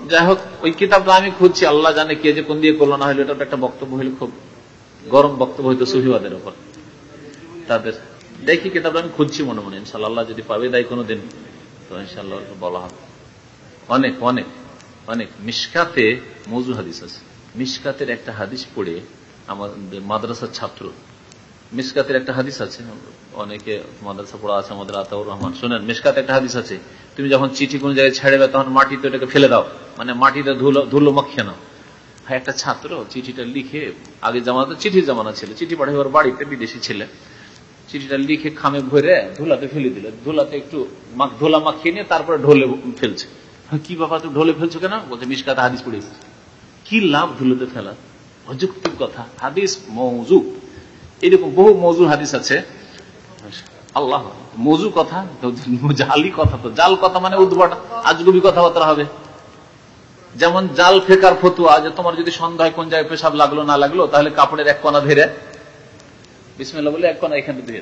যাই হোক, ওই কিতাবটা আমি খুঁজছি, আল্লাহ জানে কে যে কোন দিয়ে করল, না হলে এটা একটা বক্তব্য হইলে খুব গরম বক্তব্য হইতো সুফিবাদের উপর। তাদের দেখি কিতাবটা আমি খুঁজছি মনে মনে ইনশাল্লাহ যদি পাবে দেয় কোনোদিন, তো ইনশাল্লাহ বলা হবে। অনেক অনেক অনেক। মিসকাতে মজু হাদিস আছে। মিসকাতের একটা হাদিস পড়ে আমাদের মাদ্রাসার ছাত্র মিসকাতের একটা হাদিস আছে, অনেকে মাদ্রাসা পড়া আছে, আমাদের আতাউর রহমান। শোনেন মিসকাতে একটা হাদিস আছে, তুমি যখন চিঠি কোন জায়গায় ছেড়েবে, তখন মাটিতে ওটাকে ফেলে দাও। মানে মাটিতে ধুলো ধুলো মাখিয়ে নাও। হ্যাঁ একটা ছাত্র চিঠিটা লিখে, আগে জামাতে চিঠি জামানা ছিল, চিঠি ওর বাড়িতে বিদেশি ছেলে। চিঠিটা লিখে খামে ভরে ধুলাতে ফেলে দিল। ধুলাতে একটু ধুলা মাখিয়ে নিয়ে তারপরে ঢোলে ফেলছে। কি বাবা তুমি ঢোলে ফেলছো কেন? বলছে, মিসকাতে হাদিস পড়ে কি লাভ ধুলোতে ফেলা? অযুক্তির কথা। হাদিস মৌজু এরকম বহু মৌজু হাদিস আছে। আল্লাহ মজু কথা, জালি কথা তো, জাল কথা মানে উদ্ভট, আজগুবি কথাবার্তা হবে। যেমন জাল ফেকার ফতুয়া, যে তোমার যদি সন্দেহ কোন জায়গায় পেশাব লাগল, না লাগল, তাহলে কাপড়ের এক কণা ধরে বিসমিল্লা বলে এক কণা এখানে দিয়ে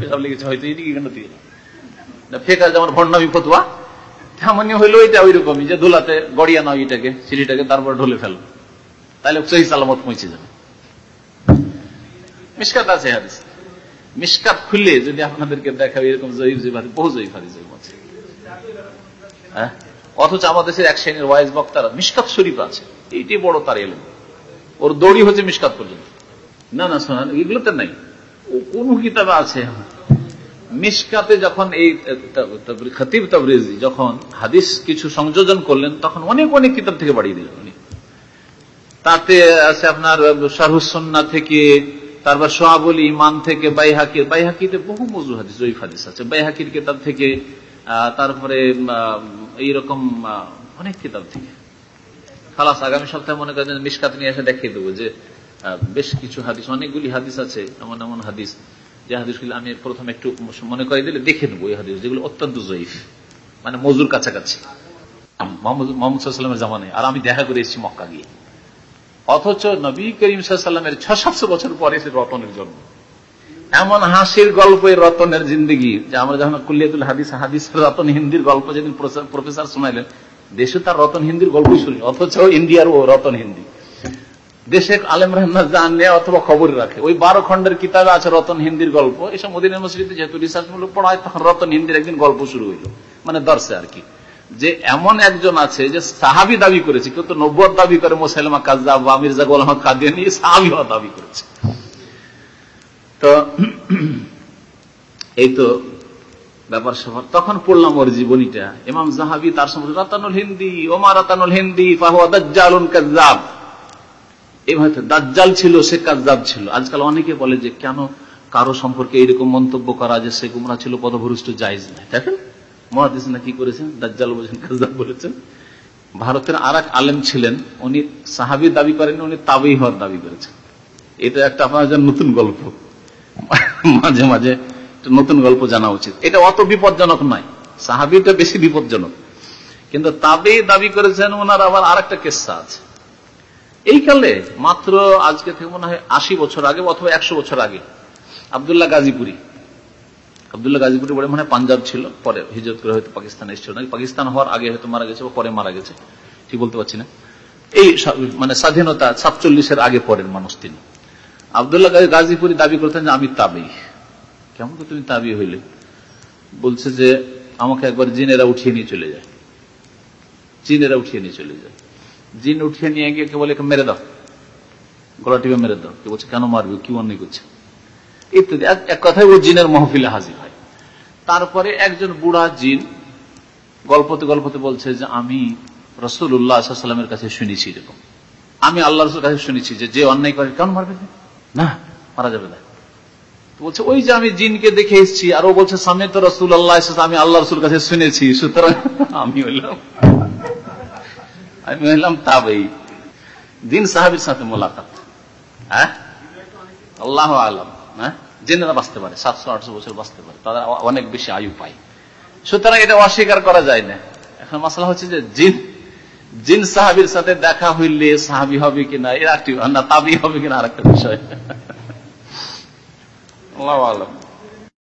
পেশাব লেগেছে, হয়তো এখানে দিয়ে ফেকার যেমন ভণ্ডামি ফতুয়া তেমনই হইল এটা ওই রকমই যে ধুলাতে গড়িয়া নাও এটাকে সিঁড়িটাকে, তারপর ঢলে ফেলো। তাহলে সহি সালামত পৌঁছে যাবে। মিসকাত আছে হাদিস। মিসকাত খুললে যদি আপনাদেরকে দেখা এরকম জয়ীফ জয়ীফ বহু জয়ীফ হাদিস আছে। হ্যাঁ? অথচ আমাদের দেশের এক শ্রেণির ওয়াইজ বক্তারা মিসকাত শরীফ আছে। এইটি বড় তার এলেন ওর দড়ি হচ্ছে মিসকাত পর্যন্ত। না না শোনা এগুলোতে নাই। ও কোন কিতাবে আছে? মিসকাতে যখন এই খতিব তাবরেজি যখন হাদিস কিছু সংযোজন করলেন, তখন অনেক অনেক কিতাব থেকে বাড়িয়ে দিলেন উনি। তাতে আছে আপনার শারহুসন্না থেকে তারপর সোহাবুল ইমান থেকে বাইহাকির, বাইহাকিতে বহু মজু হাদিস জয়ীফ হাদিস আছে। বাইহাকির কিতাব থেকে তারপরে এইরকম অনেক কিতাব থেকে। খালাস, আগামী সপ্তাহে মনে করেন মিসকাত নিয়ে এসে দেখিয়ে দেবো যে বেশ কিছু হাদিস, অনেকগুলি হাদিস আছে, এমন এমন হাদিস। যে হাদিসগুলি আমি প্রথম একটু মনে করে দিলে দেখে নেব এই হাদিস, যেগুলো অত্যন্ত জয়ীফ মানে মজুর কাছাকাছি। মোহাম্মদ সাল্লামের জামানে আর আমি দেখা করে এসেছি মক্কা গিয়ে। অথচ নবী করিম সাল্লামের ছ সাতশো বছর পরে সে রতনের জন্ম। এমন হাসির গল্প রতনের জিন্দগি, যে আমরা যখন কুল্লিয়াতুল হাদিস হাদিস রতন হিন্দির গল্প যেদিন প্রফেসর শোনাইলেন, দেশে তার রতন হিন্দির গল্প শুনি, অথচ ইন্ডিয়ার ও রতন হিন্দি। দেশে আলেম রহমান জানে অথবা খবর রাখে। ওই বারো খন্ডের কিতাবে আছে রতন হিন্দির গল্প। এসব মদিনা মসজিদে যেহেতু রিসার্চ মূলক পড়া হয় তখন রতন হিন্দির একদিন গল্প শুরু হইল। মানে দর্শে আর কি। যে এমন একজন আছে যে সাহাবি দাবি করেছে, কেউ তো নব্বত দাবি করে, মোসাইলমা কাজা বা মির্জা গোলাম কাদিয়ানি সাহাবি হওয়া দাবি করেছে। তো এই তো ব্যাপার স্যাপার। তখন পড়লাম ওর জীবনীটা। ইমাম জাহাবি তার সম্পর্কে, রাতানুল হিন্দি, ওমা রাতানুল হিন্দি দাজ্জালুন কাজ্জাব। দাজ্জাল ছিল, সে কাজ্জাব ছিল। আজকাল অনেকে বলে যে, কেন কারও সম্পর্কে এইরকম মন্তব্য করা যে সে গুমরা ছিল পদভূষ্ট জায়জ নাই? দেখেন? মহাদিস না কি করেছেন? দাজ্জাল বলেছেন কাজ্জাব বলেছেন। ভারতের আর আলেম ছিলেন, উনি সাহাবি দাবি করেন উনি তাবেই হওয়ার দাবি করেছেন। এটা একটা আপনার নতুন গল্প। মাঝে মাঝে নতুন গল্প জানা উচিত। এটা অত বিপজ্জনক নয়। সাহাবিটা বেশি বিপজ্জনক। কিন্তু তাবেই দাবি করেছেন ওনার আবার আর একটা কেসা আছে। এই কালে মাত্র আজকে থেকে মনে হয় আশি বছর আগে অথবা একশো বছর আগে আবদুল্লাহ গাজীপুরি আবদুল্লাহ গাজীপুরি বলে মনে পাঞ্জাব ছিল, পরে হিজরত করে হয়তো পাকিস্তানে এসেছিল। নাকি পাকিস্তান হওয়ার আগে হয়তো মারা গেছে বা পরে মারা গেছে, ঠিক বলতে পারছি না। এই মানে স্বাধীনতা সাতচল্লিশের আগে পরের মানুষ তিনি। আবদুল্লাহ গাজীপুরি দাবি করতেন যে আমি তাবি কেমন করে তুমি তাবি হইলে? বলছে যে আমাকে একবার জিনেরা উঠিয়ে নিয়ে চলে যায়। জিনেরা উঠিয়ে নিয়ে চলে যায়। জিন উঠিয়ে নিয়ে গিয়ে কে বলে মেরে দাও। গলা টিপে মেরে দাও। কে বলছে, কেন মারবে? কি অন্যায় করছে? ইত্যাদি। এক- কথায় ও জিনের মহফিলে হাজির হয়। তারপরে একজন বুড়া জিন গল্পতে গল্পতে বলছে যে, আমি রসুল্লাহামের কাছে শুনেছি এরকম আমি আল্লাহ রসুল কাছে শুনেছি যে যে অন্যায় করে কেন মারবে? না, মারা যাবে না। বলছে, ওই যে আমি জিনকে দেখে এসেছি, আর ও বলছে, সামনে তো রসুল আল্লাহ আমি আল্লাহ রসুল কাছে শুনেছি, সুতরাং আমি হইলাম। আমি হইলাম তাবেই। দিন সাহাবির সাথে মোলাকাত। হ্যাঁ? আল্লাহ আলম। হ্যাঁ? জেনেরা বাঁচতে পারে, সাতশো, আটশো বছর বাঁচতে পারে, তারা অনেক বেশি আয়ু পায়। সুতরাং এটা অস্বীকার করা যায় না। এখন মশলা হচ্ছে যে জিন জিন সাহাবির সাথে দেখা হইলে সাহাবি হবে কিনা, এর একটি তাবি হবে কিনা আর একটা বিষয়। আল্লাহ